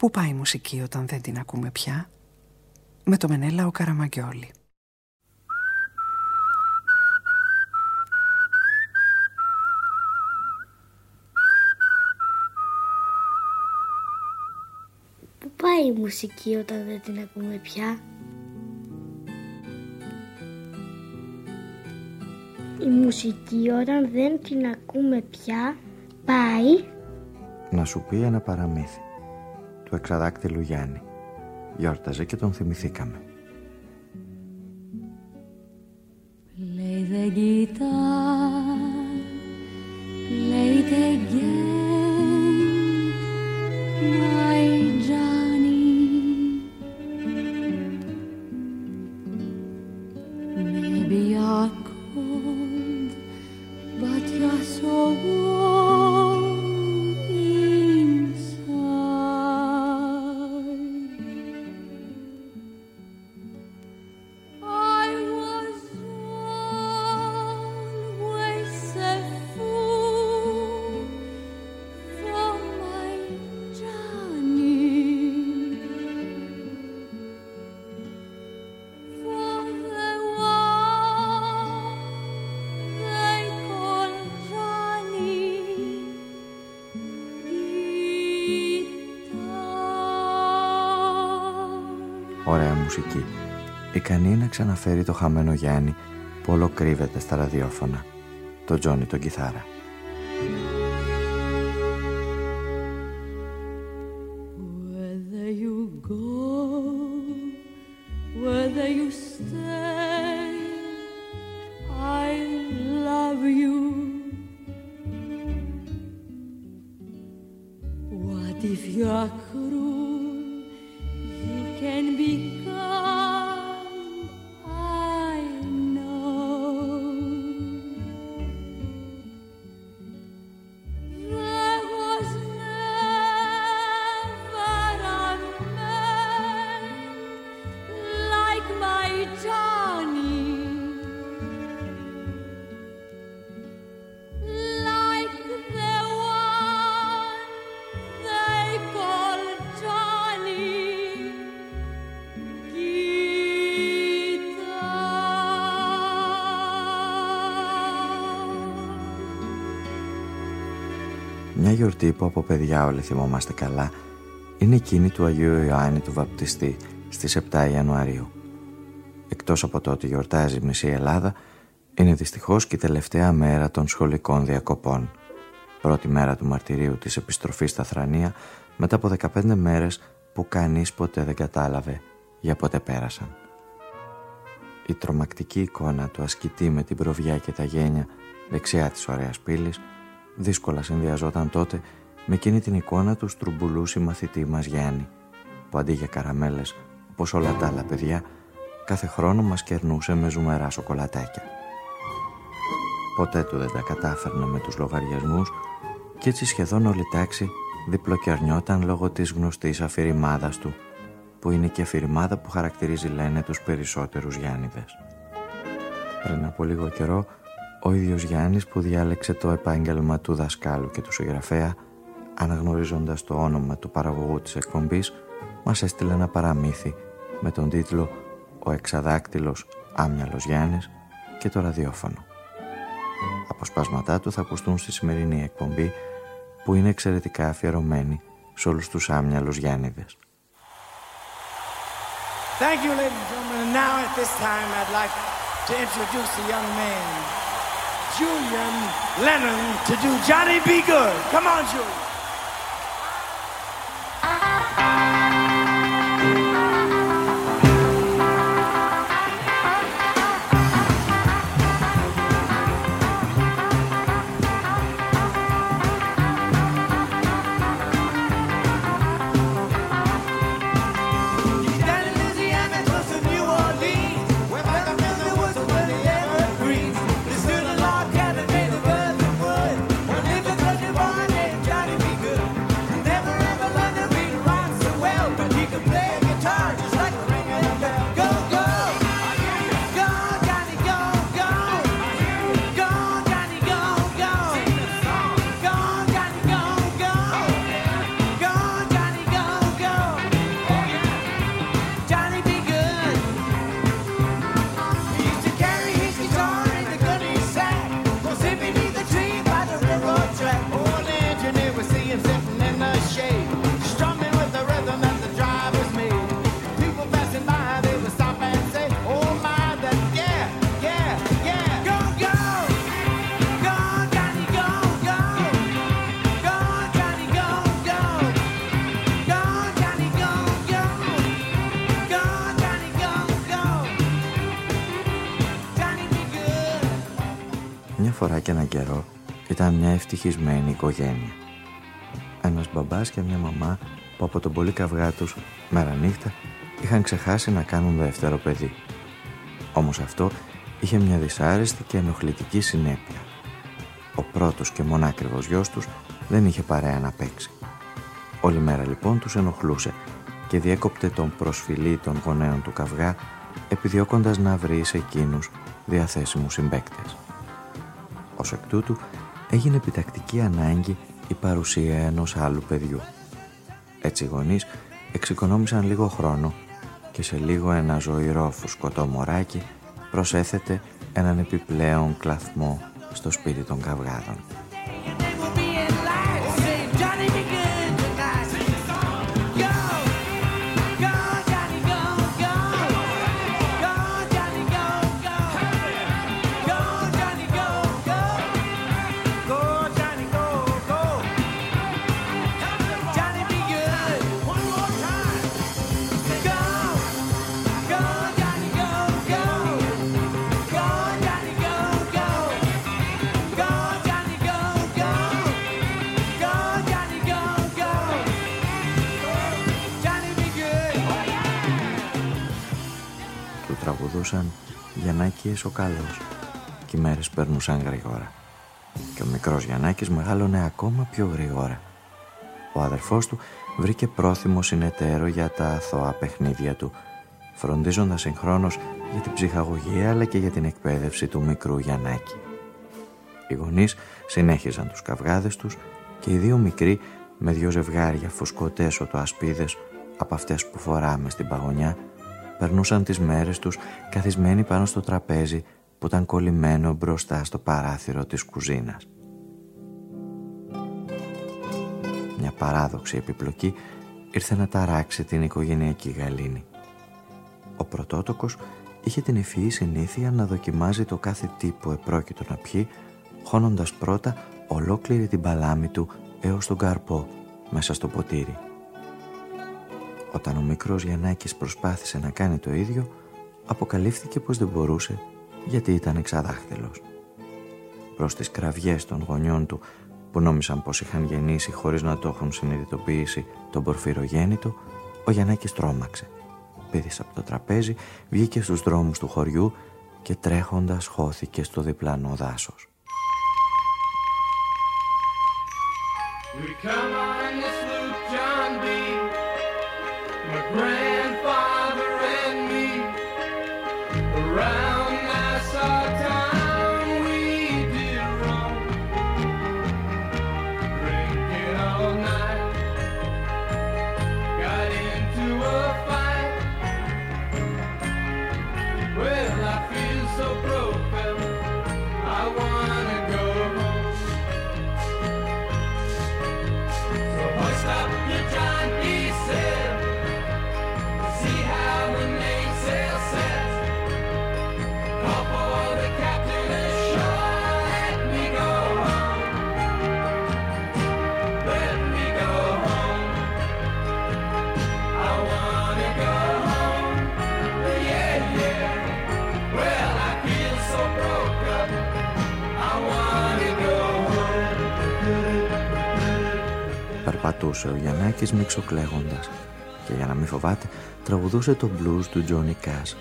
Πού πάει η μουσική όταν δεν την ακούμε πια; Με το Μενέλα ο Καραμαγκιόλη. Πού πάει η μουσική όταν δεν την ακούμε πια; Η μουσική όταν δεν την ακούμε πια πάει να σου πει ένα παραμύθι του εξαδάκτυλου Γιάννη. Γιόρταζε και τον θυμηθήκαμε. Ξαναφέρει το χαμένο Γιάννη που όλο κρύβεται στα ραδιόφωνα. Το Τζόνι τον κιθάρα. Whether you go, whether you stay, I love you. What if you're cruel? Γιορτή που από παιδιά όλοι θυμόμαστε καλά είναι εκείνη του Αγίου Ιωάννη του Βαπτιστή στις 7 Ιανουαρίου. Εκτός από το ότι γιορτάζει η μισή Ελλάδα, είναι δυστυχώς και η τελευταία μέρα των σχολικών διακοπών. Πρώτη μέρα του μαρτυρίου της επιστροφής στα Θρανία μετά από 15 μέρες που κανείς ποτέ δεν κατάλαβε για πότε πέρασαν. Η τρομακτική εικόνα του ασκητή με την προβιά και τα γένια δεξιά της ωραίας πύλης δύσκολα συνδυαζόταν τότε με εκείνη την εικόνα του στρουμπουλού συμμαθητή μας Γιάννη που αντί για καραμέλες όπως όλα τα άλλα παιδιά κάθε χρόνο μας κερνούσε με ζουμερά σοκολατάκια. Ποτέ του δεν τα κατάφερνε με τους λογαριασμούς και έτσι σχεδόν όλη η τάξη διπλοκερνιόταν λόγω της γνωστής αφηρημάδας του που είναι και αφηρημάδα που χαρακτηρίζει λένε τους περισσότερους Γιάννηδες. Πριν από λίγο καιρό ο ίδιος Γιάννης που διάλεξε το επάγγελμα του δασκάλου και του συγγραφέα αναγνωρίζοντας το όνομα του παραγωγού της εκπομπής μας έστειλε ένα παραμύθι με τον τίτλο «Ο εξαδάκτυλος Άμυαλος Γιάννης» και το ραδιόφωνο. Αποσπάσματά του θα ακουστούν στη σημερινή εκπομπή που είναι εξαιρετικά αφιερωμένη σε όλους τους άμυαλους Γιάννηδες. Thank you, ladies and gentlemen. And now at this time, I'd like to introduce a young man, Julian Lennon, to do Johnny Be Good. Come on, Julian. Καιρό ήταν μια ευτυχισμένη οικογένεια. Ένας μπαμπάς και μια μαμά που από τον πολύ καυγά τους μέρα νύχτα είχαν ξεχάσει να κάνουν δεύτερο παιδί. Όμως αυτό είχε μια δυσάρεστη και ενοχλητική συνέπεια. Ο πρώτος και μονάκριβος γιος τους δεν είχε παρέα να παίξει. Όλη μέρα λοιπόν τους ενοχλούσε και διέκοπτε τον προσφυλή των γονέων του καυγά επιδιώκοντας να βρει σε εκείνους διαθέσιμους συμπέκτες. Ως εκ τούτου έγινε επιτακτική ανάγκη η παρουσία ενός άλλου παιδιού. Έτσι οι γονείς εξοικονόμησαν λίγο χρόνο και σε λίγο ένα ζωηρό φουσκωτό μωράκι προσέθεται έναν επιπλέον κλαθμό στο σπίτι των καυγάδων. Τραγουδούσαν Γιαννάκης ο καλός και οι μέρες περνούσαν γρήγορα. Και ο μικρός Γιαννάκης μεγάλωνε ακόμα πιο γρήγορα. Ο αδερφός του βρήκε πρόθυμο συνεταίρο για τα αθώα παιχνίδια του, φροντίζοντας συγχρόνως για την ψυχαγωγία αλλά και για την εκπαίδευση του μικρού Γιαννάκη. Οι γονείς συνέχιζαν τους καυγάδες τους και οι δύο μικροί με δυο ζευγάρια φουσκωτές οτοασπίδες από αυτές που φοράμε στην παγωνιά περνούσαν τις μέρες τους καθισμένοι πάνω στο τραπέζι που ήταν κολλημένο μπροστά στο παράθυρο της κουζίνας. Μια παράδοξη επιπλοκή ήρθε να ταράξει την οικογενειακή γαλήνη. Ο πρωτότοκος είχε την ευφυή συνήθεια να δοκιμάζει το κάθε τι που επρόκειτο να πιει, χώνοντας πρώτα ολόκληρη την παλάμη του έως τον καρπό μέσα στο ποτήρι. Όταν ο μικρός Γιαννάκης προσπάθησε να κάνει το ίδιο, αποκαλύφθηκε πως δεν μπορούσε γιατί ήταν εξαδάχτυλος. Προς τις κραυγές των γονιών του που νόμισαν πως είχαν γεννήσει χωρίς να το έχουν συνειδητοποιήσει τον πορφυρογέννητο, ο Γιαννάκης τρόμαξε. Πήδησε από το τραπέζι, βγήκε στους δρόμους του χωριού και τρέχοντας χώθηκε στο διπλανό δάσος. grandfather Περπατούσε ο Γιαννάκης μυξοκλαίγοντας και για να μην φοβάται τραγουδούσε το blues του Τζόνι Κάς.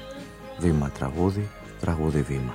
Βήμα τραγούδι, τραγούδι βήμα.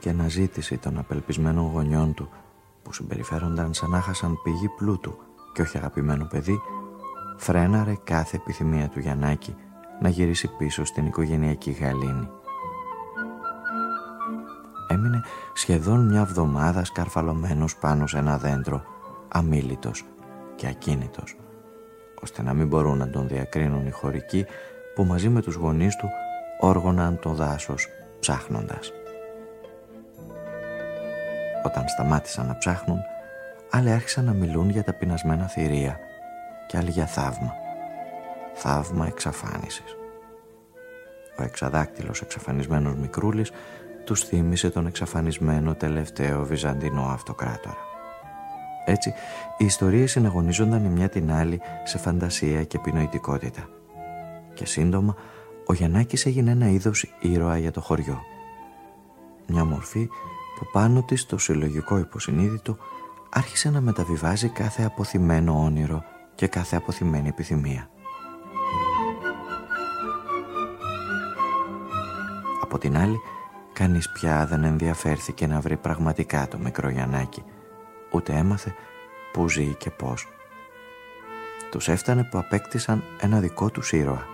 Και αναζήτηση των απελπισμένων γονιών του που συμπεριφέρονταν σαν να χάσαν πηγή πλούτου και όχι αγαπημένο παιδί φρέναρε κάθε επιθυμία του Γιαννάκη να γυρίσει πίσω στην οικογενειακή γαλήνη. Έμεινε σχεδόν μια βδομάδα σκαρφαλωμένος πάνω σε ένα δέντρο, αμήλυτος και ακίνητος, ώστε να μην μπορούν να τον διακρίνουν οι χωρικοί που μαζί με τους γονείς του όργωναν το δάσος ψάχνοντας. Όταν σταμάτησαν να ψάχνουν, άλλοι άρχισαν να μιλούν για τα πεινασμένα θηρία και άλλοι για θαύμα. Θαύμα εξαφάνισης. Ο εξαδάκτυλος εξαφανισμένος μικρούλης τους θύμισε τον εξαφανισμένο τελευταίο βυζαντινό αυτοκράτορα. Έτσι, οι ιστορίες συναγωνίζονταν η μια την άλλη σε φαντασία και επινοητικότητα. Και σύντομα, ο Γιαννάκης έγινε ένα είδος ήρωα για το χωριό. Μια μορφή που πάνω της το συλλογικό υποσυνείδητο άρχισε να μεταβιβάζει κάθε αποθυμένο όνειρο και κάθε αποθυμένη επιθυμία. Από την άλλη, κανείς πια δεν ενδιαφέρθηκε να βρει πραγματικά το μικρό Γιαννάκη, ούτε έμαθε που ζει και πώς. Τους έφτανε που απέκτησαν ένα δικό τους ήρωα.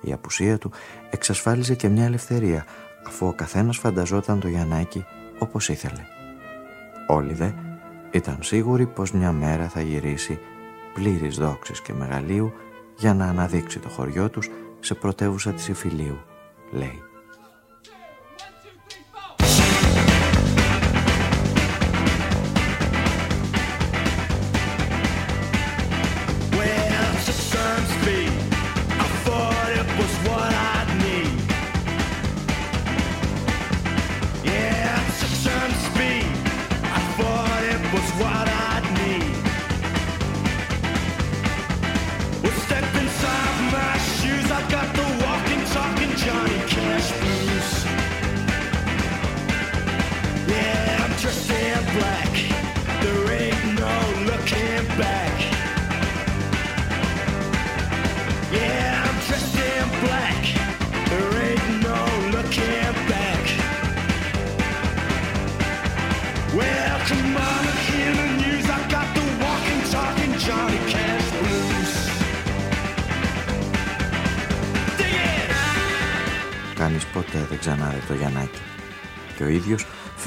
Η απουσία του εξασφάλιζε και μια ελευθερία, αφού ο καθένας φανταζόταν το Γιαννάκη όπως ήθελε. Όλοι δε ήταν σίγουροι πως μια μέρα θα γυρίσει πλήρης δόξης και μεγαλείου για να αναδείξει το χωριό τους σε πρωτεύουσα της Ιφιλίου, λέει.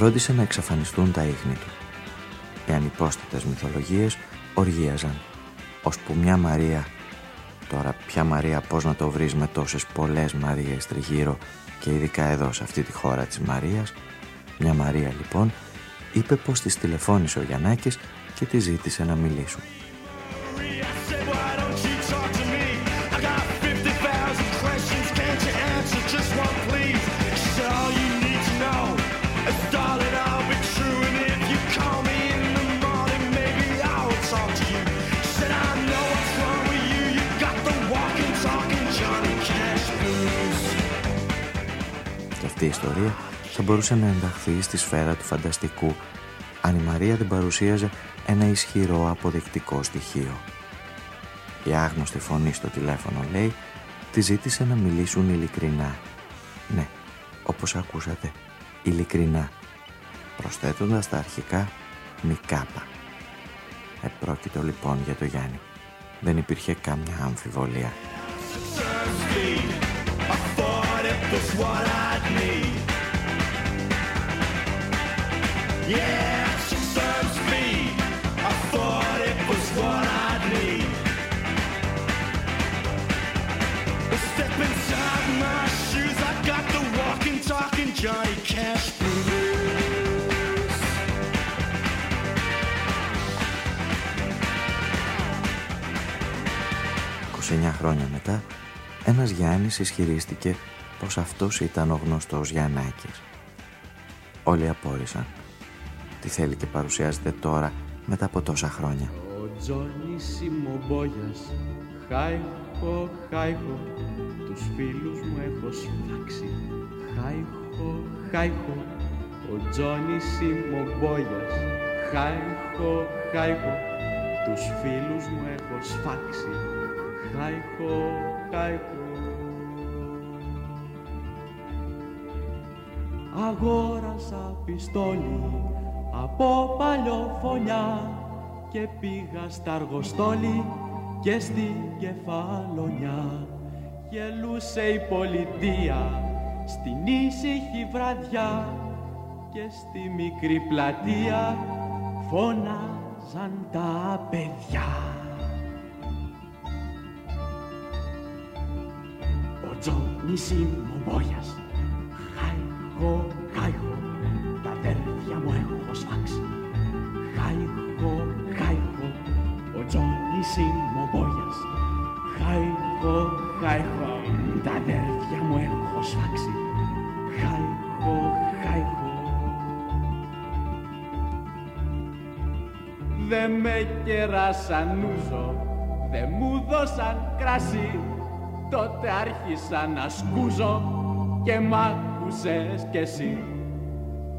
Φρόντισε να εξαφανιστούν τα ίχνη του. Οι ανυπόστατες μυθολογίες οργίαζαν, ώσπου μια Μαρία, τώρα ποια Μαρία πώς να το βρεις με τόσες πολλές Μαρίες τριγύρω και ειδικά εδώ σε αυτή τη χώρα της Μαρίας, μια Μαρία λοιπόν είπε πως της τηλεφώνησε ο Γιαννάκης και της ζήτησε να μιλήσουν. Η ιστορία θα μπορούσε να ενταχθεί στη σφαίρα του φανταστικού αν η Μαρία δεν παρουσίαζε ένα ισχυρό αποδεικτικό στοιχείο. Η άγνωστη φωνή στο τηλέφωνο λέει τη ζήτησε να μιλήσουν ειλικρινά. Ναι, όπως ακούσατε, ειλικρινά, προσθέτοντας τα αρχικά Μικάπα. Επρόκειτο λοιπόν για το Γιάννη. Δεν υπήρχε κάμια αμφιβολία. Was what I'd need. Yeah, six times speed. I thought it was what I'd need. Step inside my shoes. I got the walking, talking Johnny Cash blues. χρόνια μετά, ένας Γιάννης ισχυρίστηκε πως αυτός ήταν ο γνωστός Γιαννάκης. Όλοι απόρρισαν. Τι θέλει και παρουσιάζεται τώρα μετά από τόσα χρόνια. Ο Τζονίσιμο Μπόγιας, χάιχο, χάιχο, τους φίλους μου έχω σφάξει. Χάιχο, χάιχο, ο ο Τζόνις Σιμομπόγιας Χάιχο, χάιχο, τους φίλους μου έχω σφάξει Χάιχο, χάιχο Αγόρασα πιστόλι από παλιοφωνιά και πήγα στα αργοστόλι και στην κεφαλονιά γελούσε η πολιτεία στην ήσυχη βραδιά και στη μικρή πλατεία φώναζαν τα παιδιά. Ο Τζόνις Μπόιας, χάιχο, χάιχο, τα αδέρφια μου έχω σφάξει. Χάιχο, χάιχο, ο Τζόνις Μπόιας, χάιχο, χάιχο, τα αδέρφια μου έχω σφάξει. Χάιχο, χάιχο. Δε με κεράσαν ούζο, δε μου δώσαν κράσι, τότε άρχισα να σκούζω και μ' άκουσες κι εσύ.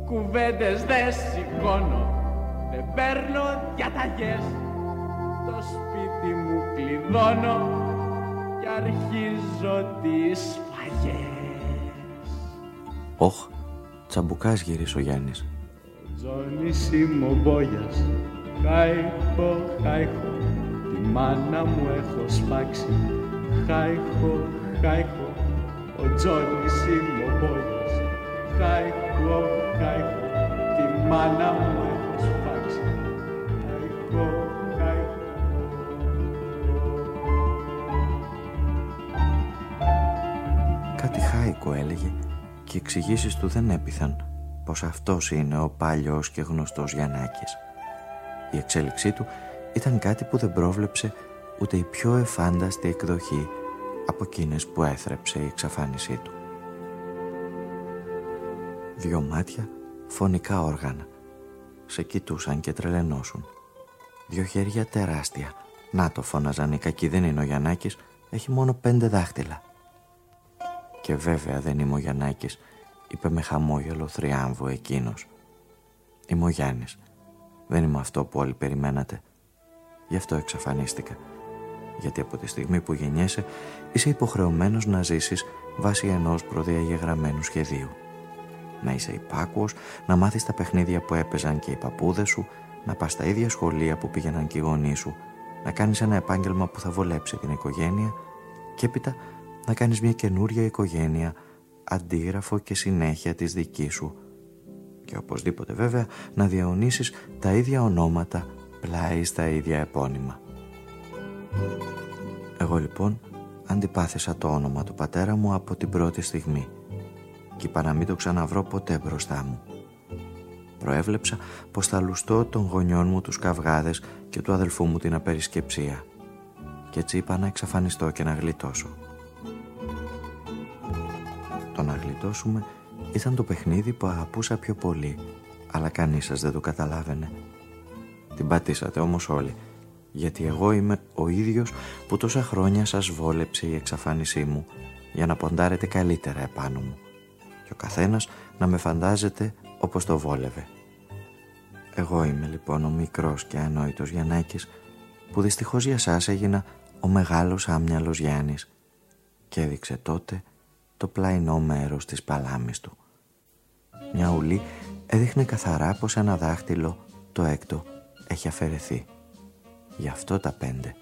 Κουβέντες δε σηκώνω, δεν παίρνω διαταγές, το σπίτι μου κλειδώνω και αρχίζω τις σφαγές. Όχ, τσαμπουκάς γύρισε ο Γιάννης. Τζόνις είμαι ο Μπόγιας, χάιχο, χάιχο, τη μάνα μου έχω σπάξει. Χάιχο, χάιχο, ο Τζόνις είμαι ο Μπόγιας, χάιχο, χάιχο, τη μάνα μου έχω σπάξει. Χάιχο, χάιχο. Κάτι χάικο έλεγε και οι εξηγήσεις του δεν έπιθαν πως αυτός είναι ο πάλιος και γνωστός Γιαννάκης. Η εξέλιξή του ήταν κάτι που δεν πρόβλεψε ούτε η πιο εφάνταστη εκδοχή από εκείνες που έθρεψε η εξαφάνισή του. Δυο μάτια, φωνικά όργανα. Σε κοιτούσαν και τρελαινώσουν. Δυο χέρια τεράστια. Να το φώναζαν οι κακοί δεν είναι ο Γιαννάκης, έχει μόνο πέντε δάχτυλα. Και βέβαια δεν είμαι ο Γιαννάκης, είπε με χαμόγελο θριάμβο εκείνος. Είμαι ο Γιάννης. Δεν είμαι αυτό που όλοι περιμένατε. Γι' αυτό εξαφανίστηκα. Γιατί από τη στιγμή που γεννιέσαι είσαι υποχρεωμένος να ζήσεις βάσει ενός προδιαγεγραμμένου σχεδίου. Να είσαι υπάκουος, να μάθεις τα παιχνίδια που έπαιζαν και οι παππούδες σου, να πας στα ίδια σχολεία που πήγαιναν και οι γονείς σου, να κάνεις ένα επάγγελμα που θα βολέψει την οικογένεια και έπειτα να κάνεις μια καινούρια οικογένεια αντίγραφο και συνέχεια της δικής σου και οπωσδήποτε βέβαια να διαονίσεις τα ίδια ονόματα πλάι στα ίδια επώνυμα. Εγώ λοιπόν αντιπάθησα το όνομα του πατέρα μου από την πρώτη στιγμή και είπα να μην το ξαναβρω ποτέ μπροστά μου. Προέβλεψα πως θα λουστώ των γονιών μου τους καυγάδες και του αδελφού μου την απερισκεψία και έτσι είπα να εξαφανιστώ και να γλιτώσω. Το να γλιτώσουμε ήταν το παιχνίδι που αγαπούσα πιο πολύ, αλλά κανείς σας δεν το καταλάβαινε. Την πατήσατε όμως όλοι, γιατί εγώ είμαι ο ίδιος που τόσα χρόνια σας βόλεψε η εξαφάνισή μου για να ποντάρετε καλύτερα επάνω μου και ο καθένας να με φαντάζεται όπως το βόλευε. Εγώ είμαι λοιπόν ο μικρός και ανόητος Γιαννάκης που δυστυχώς για σας έγινα ο μεγάλος άμυαλος Γιάννης και έδειξε τότε το πλαϊνό μέρος της παλάμης του. Μια ουλή έδειχνε καθαρά πως ένα δάχτυλο, το έκτο, έχει αφαιρεθεί. Γι' αυτό τα πέντε.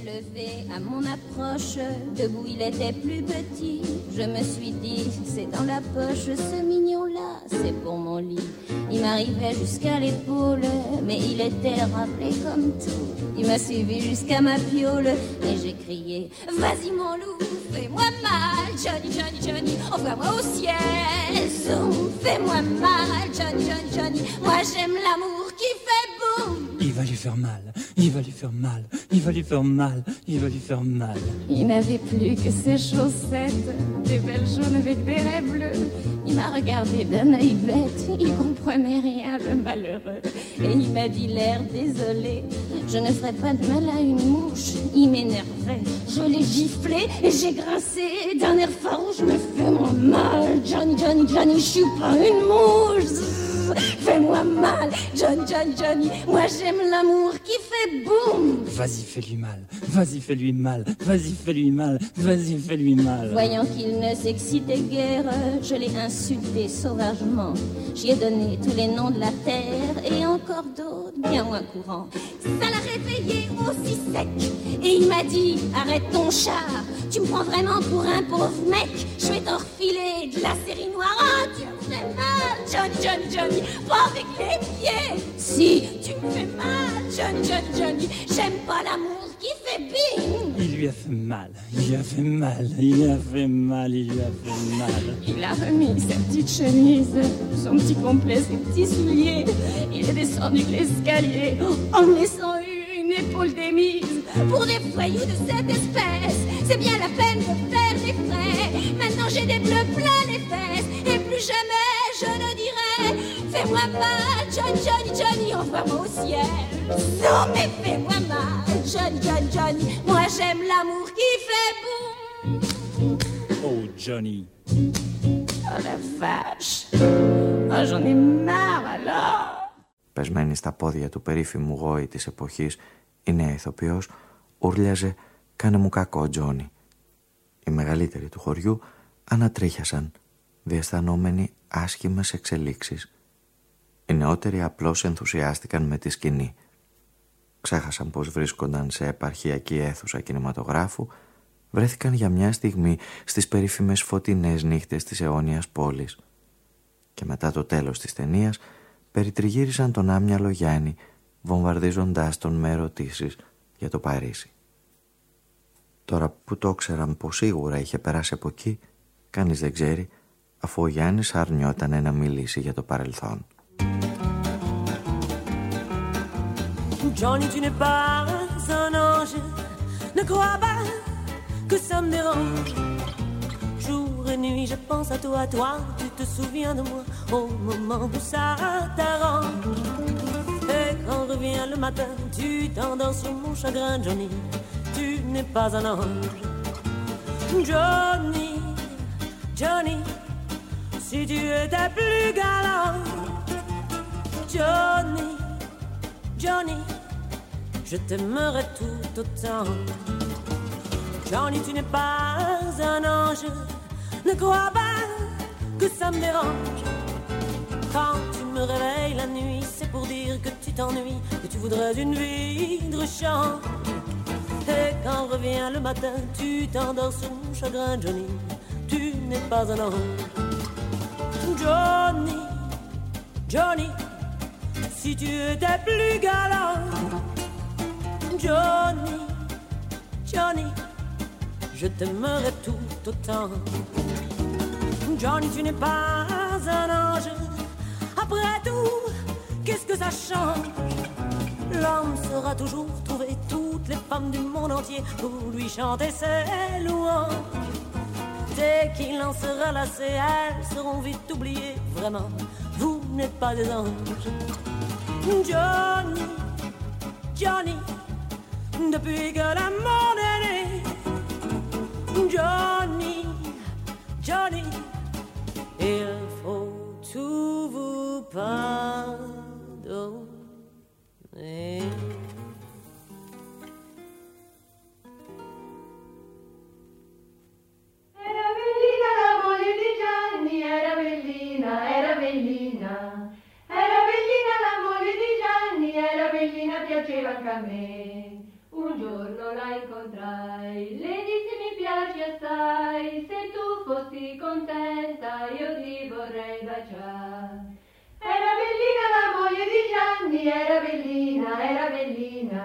Levé à mon approche. Debout, il était plus petit. Je me suis dit, c'est dans la poche, ce mignon-là, c'est pour mon lit. Il m'arrivait jusqu'à l'épaule, mais il était rappelé comme tout. Il m'a suivi jusqu'à ma piole, et j'ai crié, vas-y mon loup, fais-moi mal, Johnny, Johnny, Johnny, envoie-moi au ciel. Fais-moi mal, Johnny, Johnny, Johnny, moi j'aime l'amour qui fait va lui faire mal, il va lui faire mal, il va lui faire mal, il va lui faire mal. Il n'avait plus que ses chaussettes, des belles jaunes avec des raies bleues. Il m'a regardé d'un œil bête, il comprenait rien, le malheureux. Et il m'a dit l'air désolé, Je ne ferai pas de mal à une mouche. Il m'énervait. Je l'ai giflé et j'ai grincé. D'un air farouche, je me fais moi mal. Johnny, Johnny, Johnny, je suis pas une mouche. Fais-moi mal, Johnny, Johnny, Johnny. Moi j'aime l'amour qui fait boum. Vas-y, fais-lui mal. Vas-y, fais-lui mal. Vas-y, fais-lui mal. Vas-y, fais-lui mal. Voyant qu'il ne s'excitait guère, je l'ai insulté sauvagement. J'y ai donné tous les noms de la terre et encore d'autres bien moins courants. Ça l'a réveillé aussi sec et il m'a dit arrête ton char. Tu me prends vraiment pour un pauvre mec. Je vais t'en refiler de la série noire. Oh, tu me fais mal, Johnny, Johnny, Johnny. Pas avec les pieds. Si, tu me fais mal, Johnny, Johnny, Johnny. J'aime pas l'amour qui fait bing. Il lui a fait mal. Il lui a fait mal. Il lui a fait mal. Il lui a fait mal. Il a remis sa petite chemise, son petit complet, ses petits souliers. Il est descendu l'escalier en laissant une épaule démise. Pour des voyous de cette espèce, c'est bien la peine de faire des frais. Maintenant j'ai des bleus plein les fesses et plus jamais je ne dirai Fais-moi mal, Johnny, Johnny, Johnny, envoie-moi au ciel. Non mais fais-moi mal, Johnny, Johnny, Johnny. Moi j'aime l'amour qui fait boum. Oh, Johnny. Oh la vache. Oh, j'en ai marre alors. Πεσμένη στα πόδια του περίφημου γόη της εποχής, η νέα ηθοποιός ούρλιαζε «Κάνε μου κακό, Τζόνι». Οι μεγαλύτεροι του χωριού ανατρίχιασαν, διαισθανόμενοι άσχημες εξελίξεις. Οι νεότεροι απλώς ενθουσιάστηκαν με τη σκηνή. Ξέχασαν πως βρίσκονταν σε επαρχιακή αίθουσα κινηματογράφου, βρέθηκαν για μια στιγμή στις περίφημες φωτεινές νύχτες της αιώνιας πόλης. Και μετά το τέλος της ταινίας περιτριγύρισαν τον άμυαλο Γιάννη, βομβαρδίζοντάς τον με ερωτήσεις για το Παρίσι. Τώρα που το ξέραν πως σίγουρα είχε περάσει από εκεί, κανείς δεν ξέρει, αφού ο Γιάννης αρνιόταν να μιλήσει για το παρελθόν. Johnny, tu n'es pas un ange. Ne crois pas que ça me dérange. Jour et nuit, je pense à toi, toi. Tu te souviens de moi au moment où ça t'arrange. Et quand revient le matin, tu t'endors sur mon chagrin, Johnny. Tu n'es pas un ange. Johnny, Johnny, si tu étais plus galant. Johnny, Johnny, je t'aimerais tout autant. Johnny, tu n'es pas un ange. Ne crois pas que ça me dérange. Quand tu me réveilles la nuit, c'est pour dire que tu t'ennuies, que tu voudrais une vie de. Et quand revient le matin, tu t'endors sur mon chagrin, Johnny. Tu n'es pas un ange. Johnny, Johnny, si tu étais plus galant. Johnny, Johnny, je t'aimerais tout autant. Johnny, tu n'es pas un ange. Après tout, qu'est-ce que ça change? L'homme saura toujours trouver toutes les femmes du monde entier pour lui chanter ses louanges. Dès qu'il en sera lassé, elles seront vite oubliées. Vraiment, vous n'êtes pas des anges. Johnny, Johnny, depuis que la monde est né. Johnny, Johnny, il faut tout vous pardonner. Era bellina la moglie di Gianni, era bellina, piaceva anche a me la incontrai, le dissi mi piace assai, se tu fossi contenta io ti vorrei baciare. Era bellina la moglie di Gianni, era bellina, era bellina,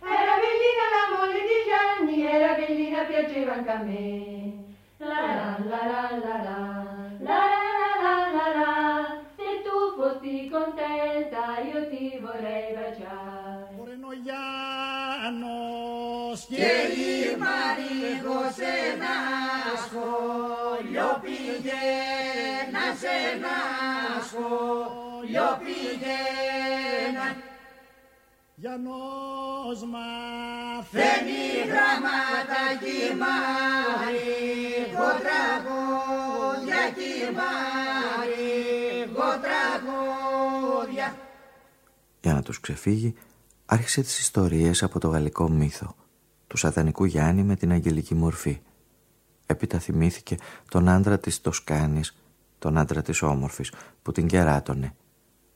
era bellina la moglie di Gianni, era bellina, piaceva anche a me. La la la la la la, la la la la la, se tu fossi contenta io ti vorrei baciare. Pure noiano. Και η Μαρίγος ένα σχόλιο πήγαινα σε ένα σχόλιο πήγαινα Γιαννός μαθαίνει γραμμάτα κοιμάρι, τραγούδια κοιμάρι, τραγούδια. Για να τους ξεφύγει, άρχισε τις ιστορίες από το γαλλικό μύθο, του σατανικού Γιάννη με την αγγελική μορφή. Έπειτα θυμήθηκε τον άντρα της Τοσκάνης, τον άντρα της όμορφης που την κεράτωνε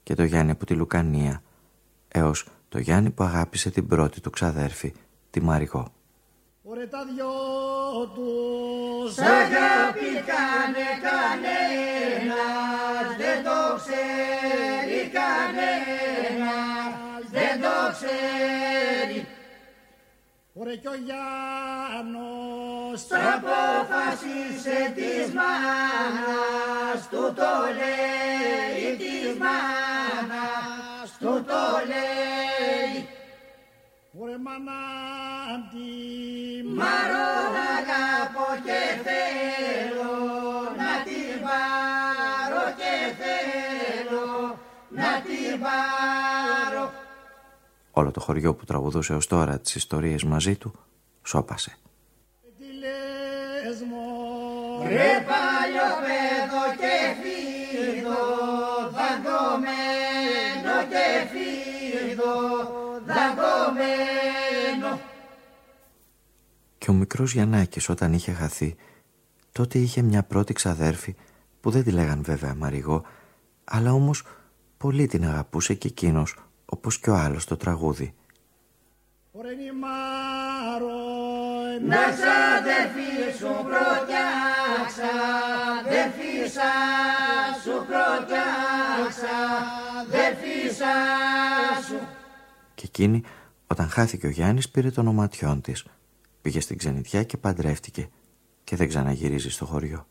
και το Γιάννη από τη Λουκανία, έως το Γιάννη που αγάπησε την πρώτη του ξαδέρφη, τη Μαριγό. Ωραία τα δυο τους αγάπη κάνε κανένας, δεν το ξέρει κανένας, δεν το ξέρει. Ωραία κι ο Γιάννος αποφασίσε της μάνας, του το λέει της μάνας, του το λέει. Ωραία μάνα Μαρώ να αγαπώ και θέλω να την πάρω και θέλω να την πάρω Όλο το χωριό που τραγουδούσε ως τώρα τις ιστορίες μαζί του σώπασε. Τι λες Ρε παλιό παιδό και φίδο δαγκωμένο και φίδο δαγκωμένο και ο μικρός Γιαννάκης όταν είχε χαθεί, τότε είχε μια πρώτη ξαδέρφη που δεν τη λέγαν βέβαια Μαριγό, αλλά όμως πολύ την αγαπούσε και εκείνος όπως και ο άλλος το τραγούδι. Να σ' αδερφή σου προτιάξα, αδερφίσα σου προτιάξα, αδερφίσα σου. Και εκείνη όταν χάθηκε ο Γιάννης πήρε τον οματιόν της Πήγε στην ξενιτιά και παντρεύτηκε και δεν ξαναγυρίζει στο χωριό.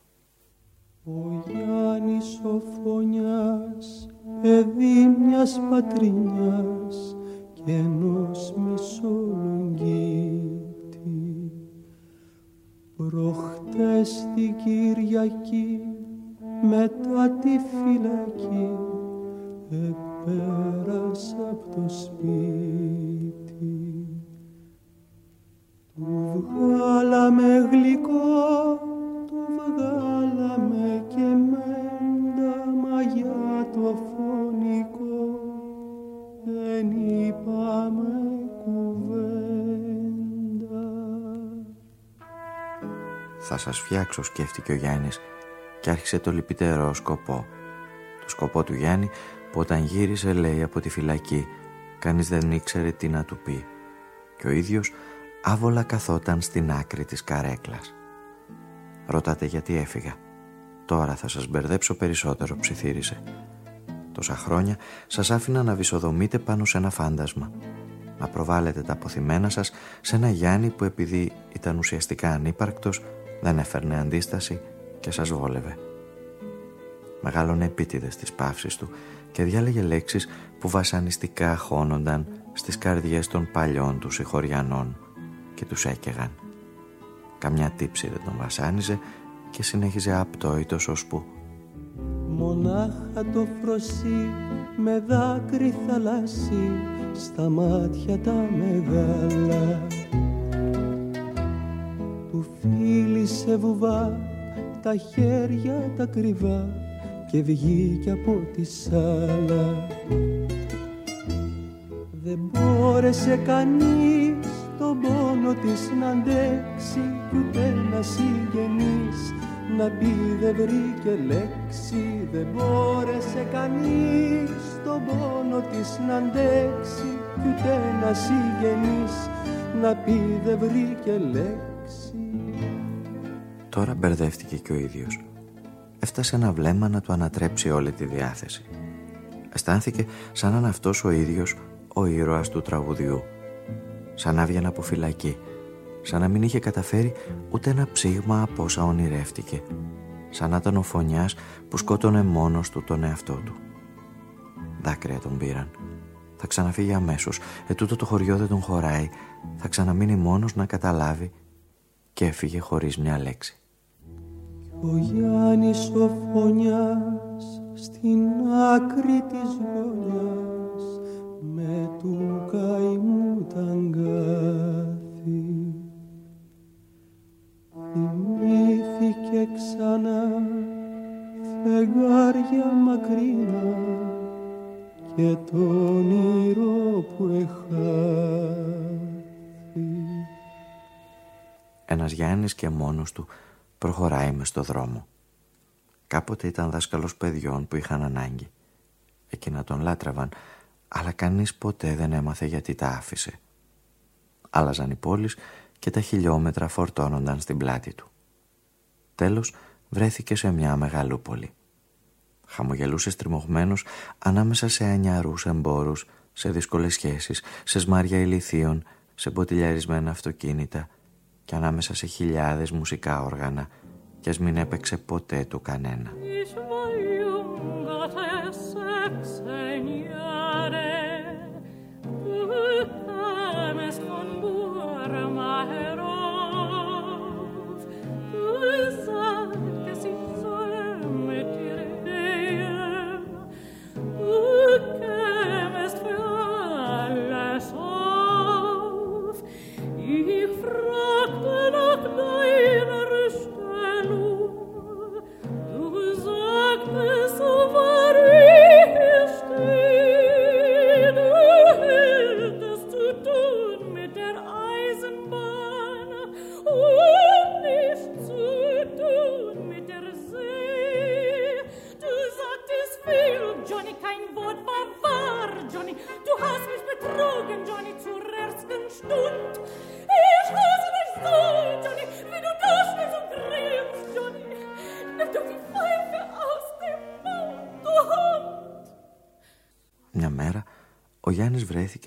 Ο Γιάννης ο Φωνιάς, παιδί μιας πατρινιάς και ενός μεσολογγίτη. Προχτές την Κυριακή μετά τη φυλακή επέρασα από το σπίτι. Σας φτιάξω, σκέφτηκε ο Γιάννης και άρχισε το λυπητερό σκοπό. Το σκοπό του Γιάννη που όταν γύρισε λέει από τη φυλακή κανείς δεν ήξερε τι να του πει. Και ο ίδιος άβολα καθόταν στην άκρη της καρέκλας. Ρωτάτε γιατί έφυγα. Τώρα θα σας μπερδέψω περισσότερο, ψιθύρισε. Τόσα χρόνια σας άφηνα να βυσοδομείτε πάνω σε ένα φάντασμα. Να προβάλλετε τα αποθυμένα σας σε ένα Γιάννη που επειδή ήταν ουσιαστικά ανύπαρκτος δεν έφερνε αντίσταση και σας βόλευε. Μεγάλωνε επίτηδες στις παύσεις του και διάλεγε λέξεις που βασανιστικά χώνονταν στις καρδιές των παλιών τους συγχωριανών και τους έκαιγαν. Καμιά τύψη δεν τον βασάνιζε και συνέχιζε απτόητος ώσπου Μονάχα το φροσί με δάκρυ θαλάσσι στα μάτια τα μεγάλα Του φίλησε βουβά τα χέρια τα κρυβά και βγήκε από τη σάλα. Δεν μπόρεσε κανείς τον πόνο της να αντέξει κι ούτε να συγγενείς να πει δεν βρήκε λέξη. Δεν μπόρεσε κανείς τον πόνο της να αντέξει κι ούτε να συγγενείς να πει δεν βρήκε λέξη Τώρα μπερδεύτηκε και ο ίδιος έφτασε ένα βλέμμα να του ανατρέψει όλη τη διάθεση αισθάνθηκε σαν να αυτός ο ίδιος ο ήρωας του τραγουδιού σαν να έβγαινε από φυλακή, σαν να μην είχε καταφέρει ούτε ένα ψήγμα από όσα ονειρεύτηκε, σαν να ήταν ο φωνιάς που σκότωνε μόνος του τον εαυτό του. Δάκρυα τον πήραν. Θα ξαναφύγει αμέσως. Ετούτο το χωριό δεν τον χωράει. Θα ξαναμείνει μόνος να καταλάβει και έφυγε χωρίς μια λέξη. Ο Γιάννης ο φωνιάς στην άκρη της γωνιάς με του καημού τα αγκάθη θυμήθηκε ξανά φεγγάρια μακρινά και το όνειρο που εχάθη Ένας Γιάννης και μόνος του προχωράει μες στο δρόμο. Κάποτε ήταν δάσκαλος παιδιών που είχαν ανάγκη. Εκείνα τον λάτρευαν, αλλά κανείς ποτέ δεν έμαθε γιατί τα άφησε. Άλλαζαν οι πόλεις και τα χιλιόμετρα φορτώνονταν στην πλάτη του. Τέλος βρέθηκε σε μια μεγαλούπολη. Χαμογελούσε στριμωγμένος ανάμεσα σε ανιαρούς εμπόρους, σε δύσκολες σχέσεις, σε σμάρια ηλιθείων, σε μποτιλιαρισμένα αυτοκίνητα και ανάμεσα σε χιλιάδες μουσικά όργανα κι ας μην έπαιξε ποτέ του κανένα.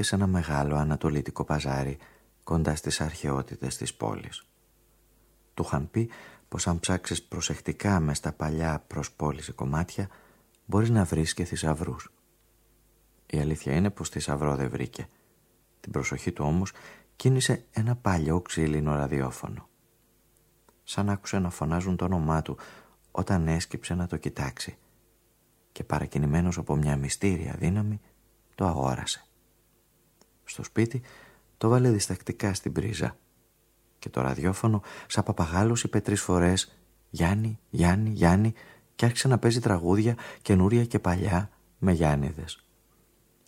Σε ένα μεγάλο ανατολίτικο παζάρι κοντά στις αρχαιότητες της πόλης. Του είχαν πει πως αν ψάξεις προσεκτικά μες στα παλιά προς πόλη κομμάτια μπορείς να βρεις και θησαυρούς. Η αλήθεια είναι πως θησαυρό δεν βρήκε. Την προσοχή του όμως κίνησε ένα παλιό ξύλινο ραδιόφωνο. Σαν άκουσε να φωνάζουν το όνομά του όταν έσκυψε να το κοιτάξει και παρακινημένος από μια μυστήρια δύναμη το αγόρασε στο σπίτι, το βάλε διστακτικά στην πρίζα. Και το ραδιόφωνο, σαν παπαγάλος, είπε τρεις φορές «Γιάννη, Γιάννη, Γιάννη» και άρχισε να παίζει τραγούδια καινούρια και παλιά με Γιάννηδες.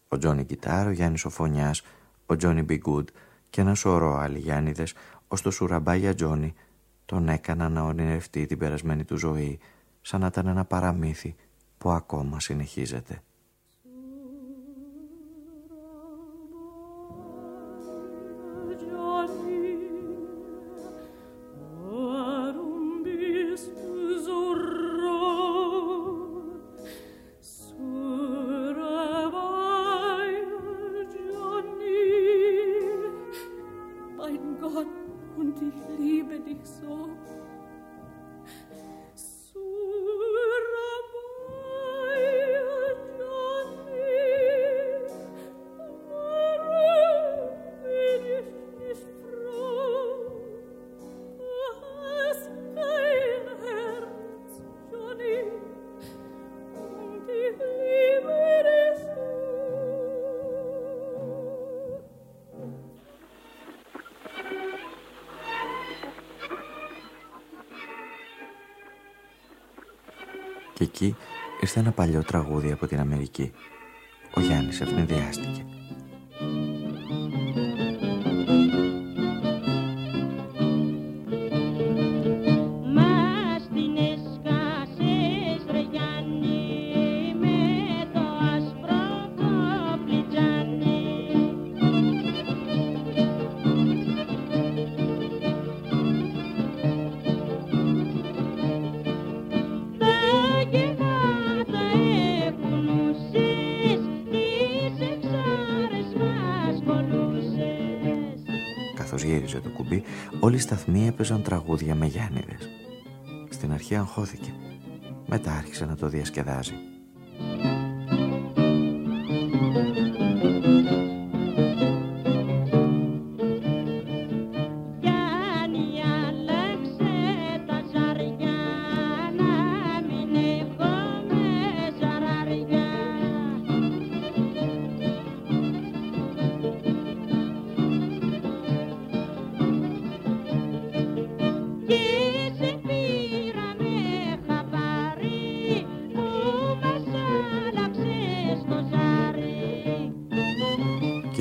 Ο Τζόνι Γκιτάρ, ο Γιάννης Οφωνιάς, ο Τζόνι Μπιγκούντ και ένα σωρό άλλοι Γιάννηδες, ως το σουραμπάγια Τζόνι, τον έκαναν να ονειρευτεί την περασμένη του ζωή, σαν να ήταν ένα παραμύθι που ακόμα συνεχίζεται. Και εκεί ήρθε ένα παλιό τραγούδι από την Αμερική. Ο Γιάννης ευνηδιάστηκε. Όλοι οι σταθμοί έπαιζαν τραγούδια με Γιάννηδες. Στην αρχή αγχώθηκε. Μετά άρχισε να το διασκεδάζει.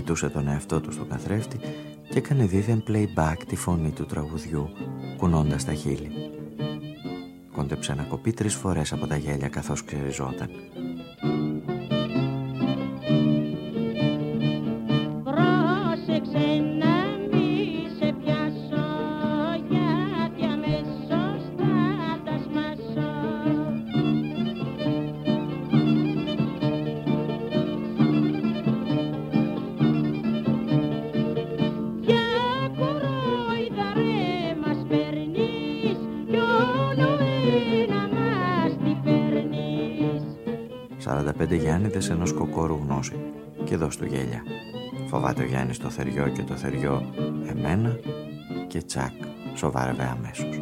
Κοιτούσε τον εαυτό του στον καθρέφτη και έκανε δίθεν playback τη φωνή του τραγουδιού, κουνώντας τα χείλη. Κόντεψε να κοπεί τρεις φορές από τα γέλια καθώς ξεριζόταν. Γιάννηδες ενός κοκόρου γνώση και δώσ' του γέλια. Φοβάται ο Γιάννης το θεριό και το θεριό εμένα και τσακ σοβάρευε αμέσως.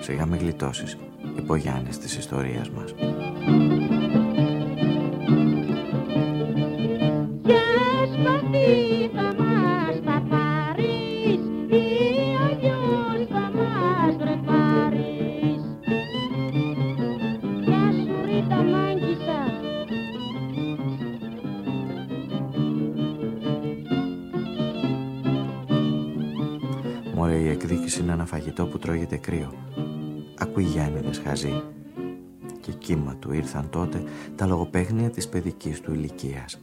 Σιγά με γλιτώσεις, είπε ο Γιάννης της ιστορίας μας. Και κύμα του ήρθαν τότε τα λογοπαίγνια της παιδικής του ηλικίας.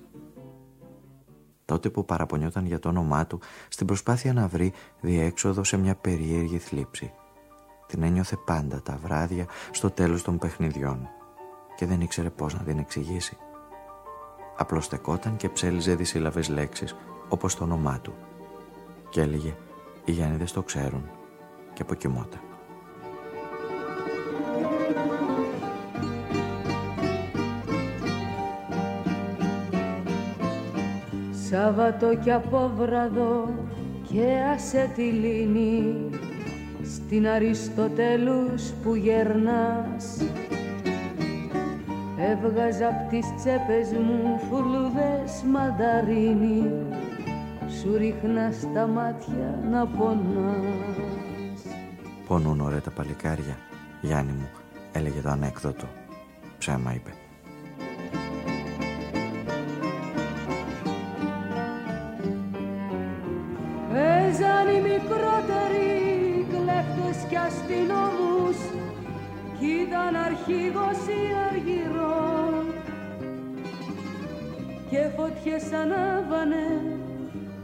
Τότε που παραπονιόταν για το όνομά του στην προσπάθεια να βρει διέξοδο σε μια περίεργη θλίψη. Την ένιωθε πάντα τα βράδια στο τέλος των παιχνιδιών και δεν ήξερε πώς να την εξηγήσει. Απλώς στεκόταν και ψέλιζε δυσύλλαβες λέξεις όπως το όνομά του και έλεγε «Οι Γιάννηδες το ξέρουν, και αποκοιμόταν. Σάββατο κι βραδό και άσε τη λύνη στην Αριστοτέλους που γερνάς Έβγαζα απ' τις τσέπες μου φουλούδες μανταρίνι σου ρίχνα στα μάτια να πονάς Πονούν ωραία τα παλικάρια, Γιάννη μου, έλεγε το ανέκδοτο. Ψέμα είπε. Παίζαν οι μικρότεροι κλέφτες κι αστυνόμους κι ήταν αρχηγός ή αργυρών και φωτιές ανάβανε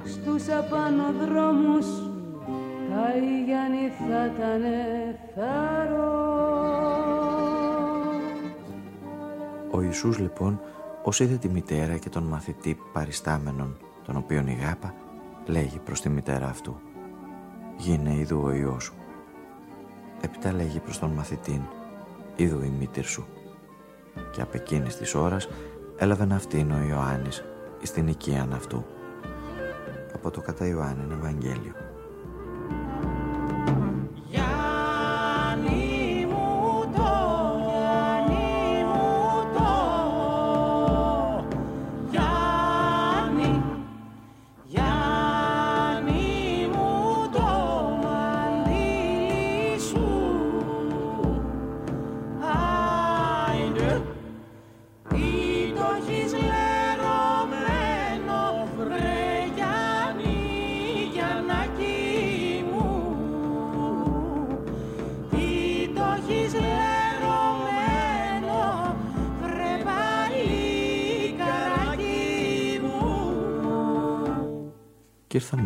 στους απάνω δρόμους Γιάννη θα ήταν Ο Ιησούς λοιπόν, ως είδε τη μητέρα και τον μαθητή παριστάμενον, τον οποίον η γάπα, λέγει προς τη μητέρα αυτού «Γίνε είδου ο Υιός σου». Έπειτα λέγει προς τον μαθητήν «Είδου η μήτηρ σου». Και από εκείνης της ώρας έλαβε να αυτήν ο Ιωάννης στην οικίαν αυτού. Από το κατά Ιωάννη Ευαγγέλιο.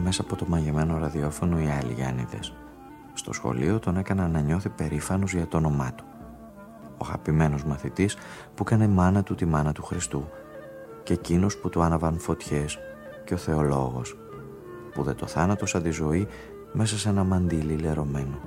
Μέσα από το μαγεμένο ραδιόφωνο οι άλλοι Γιάννηδες. Στο σχολείο τον έκανα να νιώθει περήφανος για το όνομά του. Ο αγαπημένος μαθητής που έκανε μάνα του τη μάνα του Χριστού και εκείνος που του άναβαν φωτιές και ο θεολόγος που δε το θάνατο σαν τη ζωή μέσα σε ένα μαντίλι λερωμένο.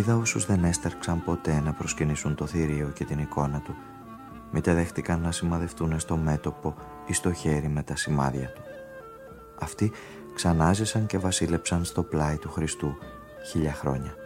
Είδα όσους δεν έστερξαν ποτέ να προσκυνήσουν το θηρίο και την εικόνα του, μήτε δέχτηκαν να σημαδευτούν στο μέτωπο ή στο χέρι με τα σημάδια του. Αυτοί ξανάζησαν και βασίλεψαν στο πλάι του Χριστού χίλια χρόνια.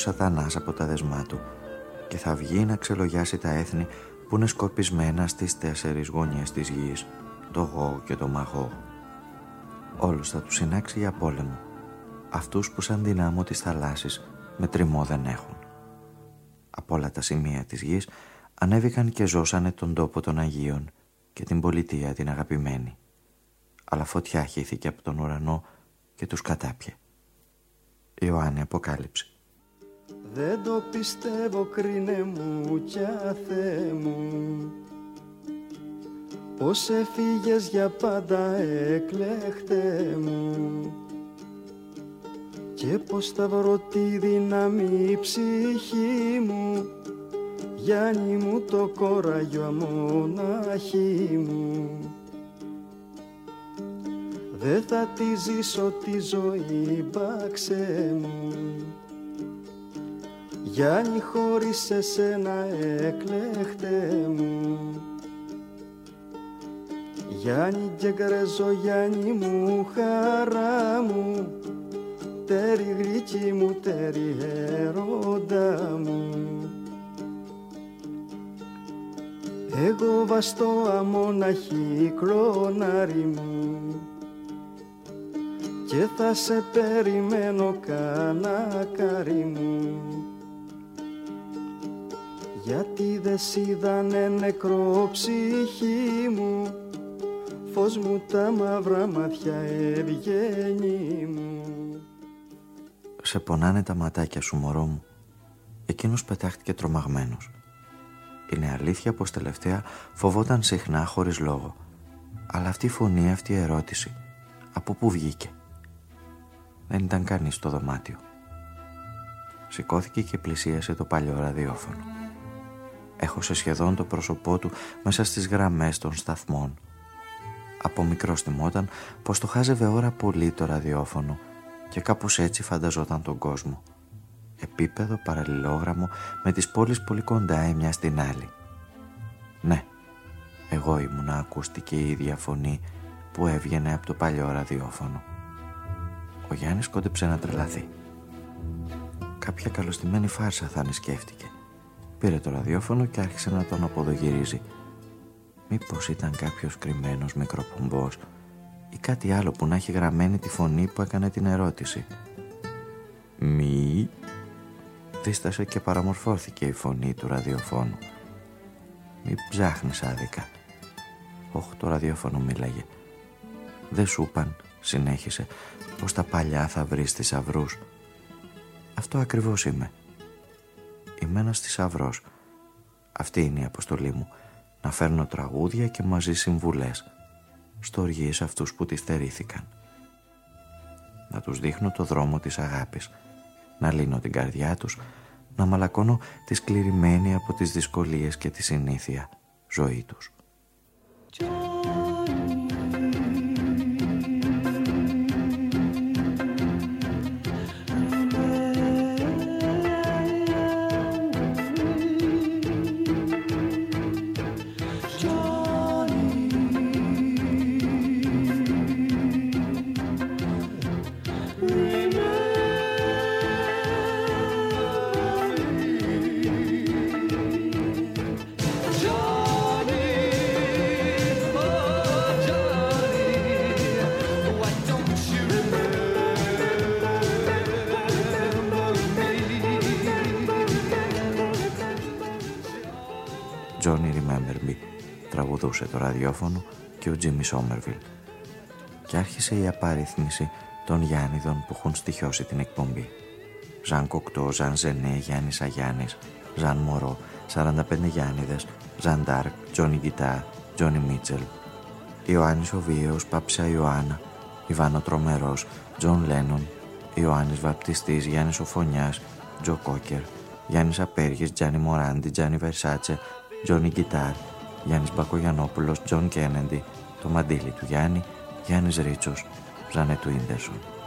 Σατανάς από τα δεσμά του και θα βγει να ξελογιάσει τα έθνη που είναι σκορπισμένα στις τέσσερις γωνιές της γης, το γό και το μαγό. Όλους θα τους συνάξει για πόλεμο, αυτούς που σαν δυνάμω της θαλάσσης με τριμό δεν έχουν. Από όλα τα σημεία της γης ανέβηκαν και ζώσανε τον τόπο των Αγίων και την πολιτεία την αγαπημένη. Αλλά φωτιά χύθηκε από τον ουρανό και τους κατάπιε. Ιωάννη Αποκάλυψη. Δεν το πιστεύω κρίνε μου κι αθέ μου. Πως έφυγες για πάντα εκλέχτε μου. Και πως θα βρω τη δύναμη ψυχή μου. Γιάννη μου το κόραγιο αμοναχή μου. Δεν θα τη ζήσω τη ζωή μπάξε μου Γιάννη χωρίς εσένα έκλεχτε μου. Γιάννη και γκρέζο Γιάννη μου χαρά μου. Τέρι γλυκή μου τέρι έρωτα μου. Εγώ βαστώ αμόναχη κλωνάρι μου. Και θα σε περιμένω κανακάρι μου γιατί δε είδανε νεκρό ψυχή μου. Φως μου τα μαύρα μάτια ευγένη μου. Σε πονάνε τα ματάκια σου μωρό μου. Εκείνος πετάχτηκε τρομαγμένος. Είναι αλήθεια πως τελευταία φοβόταν συχνά χωρίς λόγο. Αλλά αυτή η φωνή, αυτή η ερώτηση Από πού βγήκε; Δεν ήταν κανείς στο δωμάτιο. Σηκώθηκε και πλησίασε το παλιό ραδιόφωνο. Έχωσε σχεδόν το πρόσωπό του μέσα στις γραμμές των σταθμών. Από μικρό θυμόταν πως το χάζευε ώρα πολύ το ραδιόφωνο και κάπως έτσι φανταζόταν τον κόσμο. Επίπεδο παραλληλόγραμμο με τις πόλεις πολύ κοντά η μια στην άλλη. Ναι, εγώ ήμουνα ακούστηκε η ίδια φωνή που έβγαινε από το παλιό ραδιόφωνο ο Γιάννης κόντεψε να τρελαθεί. Κάποια καλωστημένη φάρσα θα είναι σκέφτηκε. Πήρε το ραδιόφωνο και άρχισε να τον αποδογυρίζει. Μήπως ήταν κάποιος κρυμμένος μικροπομπός ή κάτι άλλο που να έχει γραμμένη τη φωνή που έκανε την ερώτηση. Μη... Δίστασε και παραμορφώθηκε η φωνή του ραδιοφώνου. Μη ψάχνεις άδικα. Όχι το ραδιόφωνο μίλαγε. Δεν σου είπαν, συνέχισε, πως τα παλιά θα βρεις θησαυρού. Αυτό ακριβώς είμαι. Είμαι ένας θησαυρό. Αυτή είναι η αποστολή μου. Να φέρνω τραγούδια και μαζί συμβουλές. Στοργίες αυτούς που τη στερήθηκαν. Να τους δείχνω το δρόμο της αγάπης. Να λύνω την καρδιά τους. Να μαλακώνω τη σκληρημένη από τις δυσκολίες και τη συνήθεια ζωή τους. Τραγουδούσε το ραδιόφωνο και ο Τζίμι Σόμερβιλ. Και άρχισε η απαρίθμηση των Γιάννηδων που έχουν στοιχειώσει την εκπομπή. Ζαν Κοκτό, Ζαν Ζενέ, Γιάννης Αγιάννης, Ζαν Μορό, 45 Γιάννηδες, Ζαν Ντάρκ, Τζόνι Γκιτάρ, Τζόνι Μίτσελ, Ιωάννης Οβίος, Πάπισσα Ιωάννα, Ιβάν ο Τρομερός, Τζον Λένον, Ιωάννης Βαπτιστής, Γιάννης ο φονιάς, Τζο Κόκερ, Γιάννης Απέργης, Τζάνι Μοράντι, Τζάνι Βερσάτσε, Τζόνι Γκιτάρ, Γιάννης Μπακογιαννόπουλος, Τζον Κένεντι, το μαντίλι του Γιάννη, Γιάννης Ρίτσος, Ζανέτ Ουίντερσον.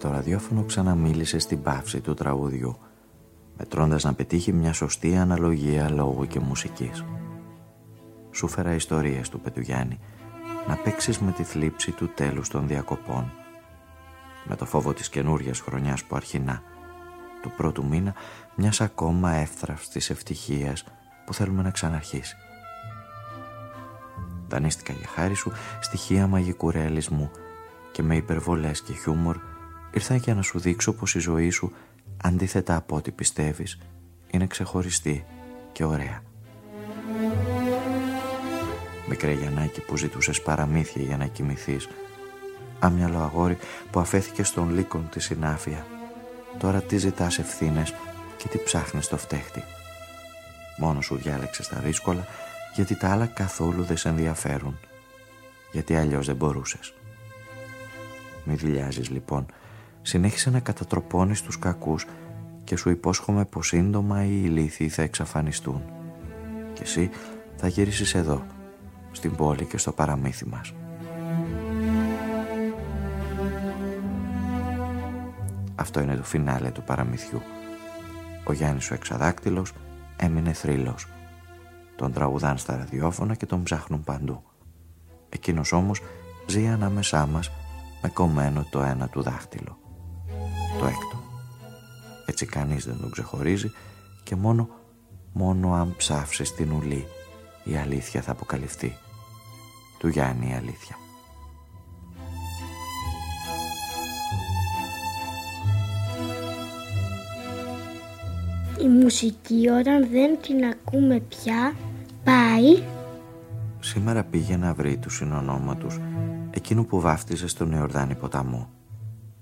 Το ραδιόφωνο ξαναμίλησε στην πάυση του τραγουδιού, μετρώντας να πετύχει μια σωστή αναλογία λόγου και μουσικής. Σου φέρα ιστορίες του Πετουγιάννη, να παίξεις με τη θλίψη του τέλους των διακοπών, με το φόβο της καινούριας χρονιάς που αρχινά, του πρώτου μήνα μιας ακόμα εύθραυστης ευτυχίας που θέλουμε να ξαναρχίσει. Δανείστηκα για χάρη σου στοιχεία μαγικού ρεαλισμού και με υπερβολές και χιούμορ ήρθα για να σου δείξω πως η ζωή σου αντίθετα από ό,τι πιστεύεις είναι ξεχωριστή και ωραία. Μικρέ Γιαννάκη που ζητούσες παραμύθια για να κοιμηθείς άμυαλο αγόρι που αφέθηκε στον λύκον της συνάφεια τώρα τι ζητάς ευθύνες και τι ψάχνεις στο φταίχτη. Μόνος σου διάλεξες τα δύσκολα γιατί τα άλλα καθόλου δεν σε ενδιαφέρουν γιατί αλλιώς δεν μπορούσες. Μη δουλειάζεις λοιπόν συνέχισε να κατατροπώνεις τους κακούς και σου υπόσχομαι πως σύντομα οι ηλίθιοι θα εξαφανιστούν. Και εσύ θα γυρίσεις εδώ, στην πόλη και στο παραμύθι μας. Αυτό είναι το φινάλε του παραμυθιού. Ο Γιάννης ο εξαδάκτυλος έμεινε θρύλος. Τον τραγουδάν στα ραδιόφωνα και τον ψάχνουν παντού. Εκείνος όμως ζει ανάμεσά μας με κομμένο το ένα του δάχτυλο. Το έκτο. Έτσι κανείς δεν τον ξεχωρίζει και μόνο, μόνο αν ψάψεις την ουλή η αλήθεια θα αποκαλυφθεί. Του Γιάννη η αλήθεια. Η μουσική όταν δεν την ακούμε πια πάει Σήμερα πήγε να βρει τους συνονόματους εκείνου που βάφτιζε στον Ιορδάνη ποταμό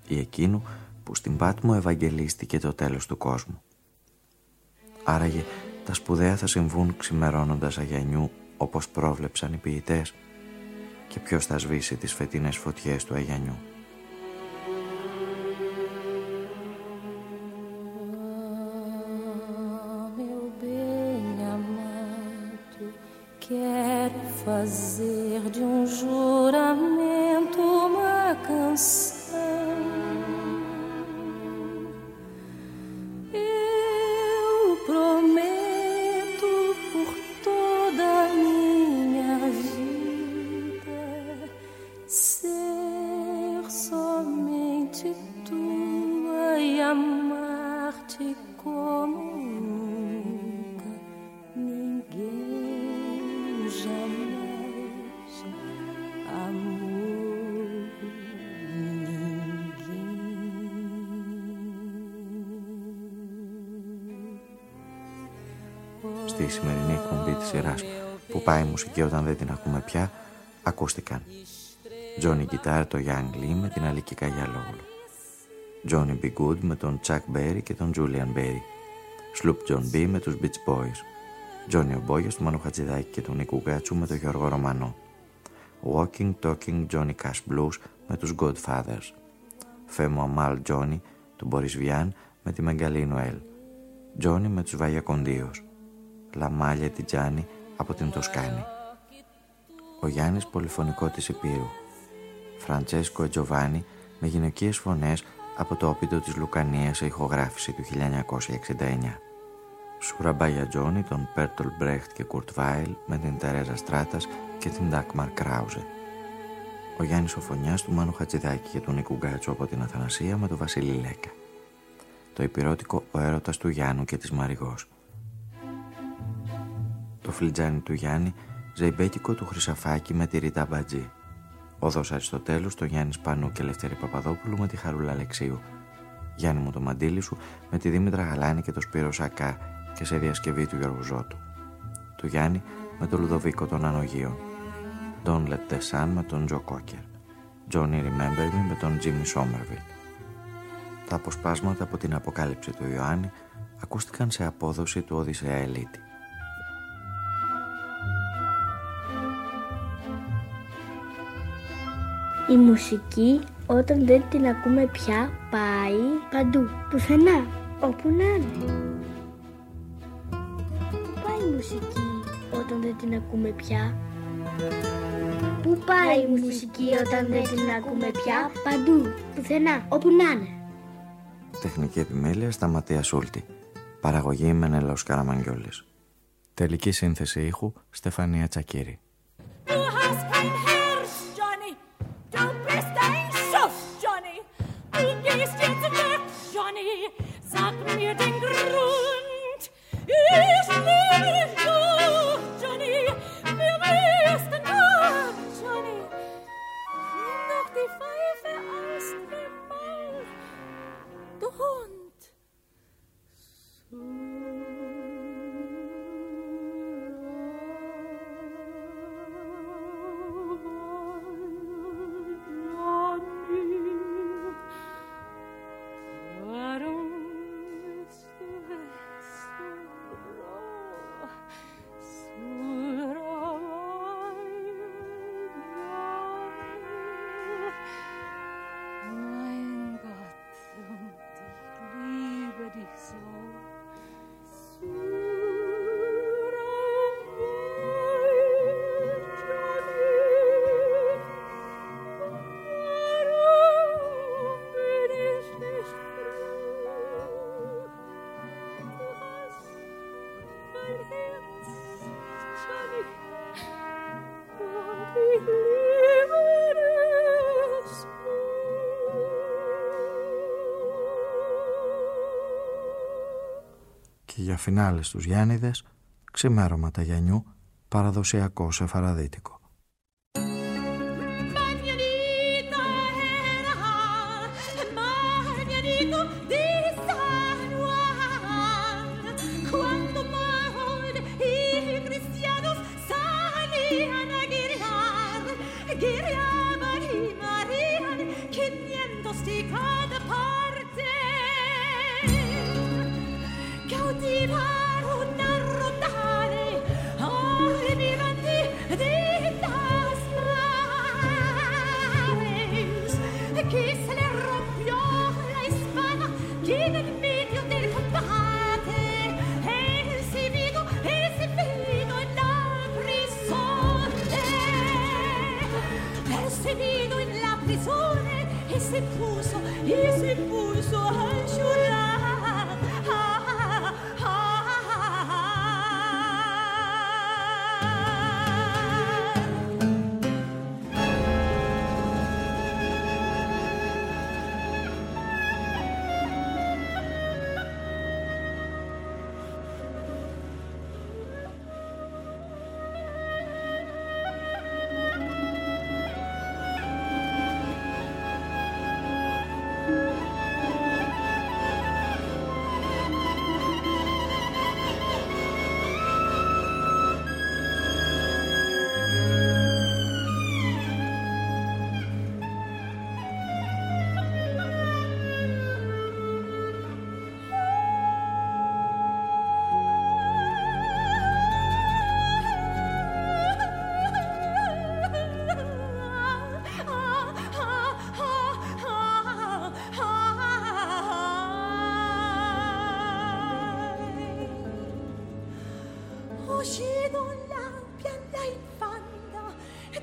ή εκείνου που στην Πάτμο ευαγγελίστηκε το τέλος του κόσμου. Άραγε τα σπουδαία θα συμβούν ξημερώνοντας Αγιανιού όπως πρόβλεψαν οι ποιητές και ποιος θα σβήσει τις φετινές φωτιές του Αγιανιού. fazer de um juramento uma canção. Πάει η μουσική όταν δεν την ακούμε πια, ακούστηκαν. Τζόνι Γκιτάρ το Young Lee με την Αλίκη Καγιαλόγλου. Τζόνι Be Good με τον Chuck Berry και τον Julian Berry. Sloop John B με τους Beach Boys. Τζόνι Ομπόγιος του Μανου Χατζηδάκη και του Νίκου Γκάτσου με τον Γιώργο Ρωμανό. Walking Talking Johnny Cash Blues με τους Godfathers. Φέμο Αμάλ Johnny του Μπορίς Βιάν με τη Μεγκαλή Νοέλ. Τζόνι με τους Βαγιακοντίους. Λαμάλια Τιτζάνι από την Τοσκάνη. Ο Γιάννης πολυφωνικό της Επίρου. Φραντσέσκο Ετζοβάνι με γυναικείες φωνές από το όπιτο της Λουκανίας σε ηχογράφηση του 1969. Σουραμπάγια Τζόνι, τον Πέρτολ Μπρέχτ και Κουρτ Βάιλ με την Τερέζα Στράτας και την Ντάκμαρ Κράουζε. Ο Γιάννης Οφωνιάς του Μάνου Χατζηδάκη και του Νίκου Γκάτσου από την Αθανασία με τον Βασίλη Λέκα. Το υπηρώτικο «Ο έρωτας του Γιάννου και της Μαριγός» το φλιτζάνι του Γιάννη, ζεϊμπέκικο του Χρυσαφάκη με τη Ρίτα Μπατζή. Όδο Αριστοτέλους, το Γιάννη Σπανού και Λευτέρη Παπαδόπουλου με τη Χαρούλα Αλεξίου. Γιάννη μου το μαντίλι σου με τη Δήμητρα Γαλάνη και το Σπύρο Σακά και σε διασκευή του Γιώργου Ζώτου. Του Γιάννη με το Λουδοβίκο των Ανογείων. Don't Let the Sun με τον Τζο Κόκερ. Johnny Remember Me με τον Jimmy Somerville. Τα αποσπάσματα από την αποκάλυψη του Ιωάννη ακούστηκαν σε απόδοση του Οδυσσέα Ελίτη. Η μουσική όταν δεν την ακούμε πια πάει παντού, πουθενά, όπου να είναι. Πού πάει η μουσική όταν δεν την ακούμε πια. Πού πάει η μουσική όταν δεν την ακούμε πια. Παντού, πουθενά, όπου να είναι. Τεχνική επιμέλεια Ματία Σούλτη. Παραγωγή Μενέλαος Καραμαγγιόλης. Τελική σύνθεση ήχου Στεφανία Τσακύρη. φινάλες τους Γιάννηδες, ξημέρωμα τα Γιαννιού, παραδοσιακό σεφαραδίτικο.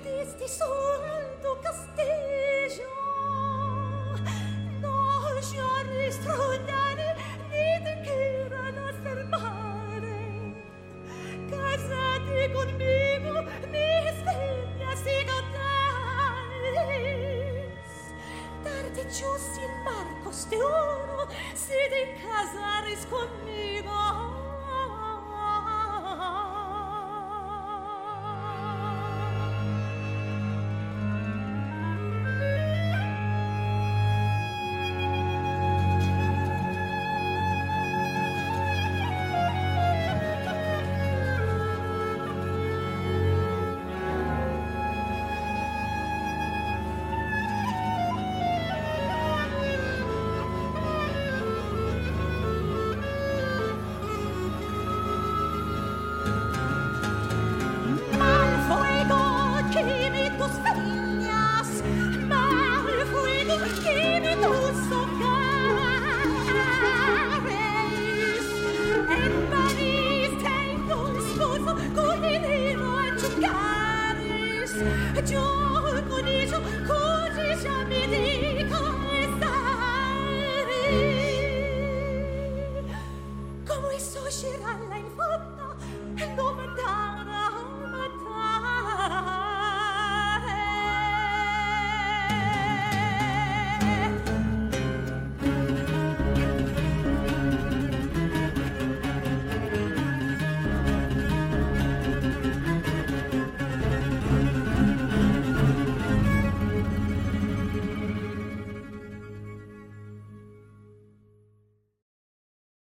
deste santo castejo nos giorni strudani di chira nostro mare casati conmigo mi sveglia si tardi giù Marcos de Ouro si casa risconmigo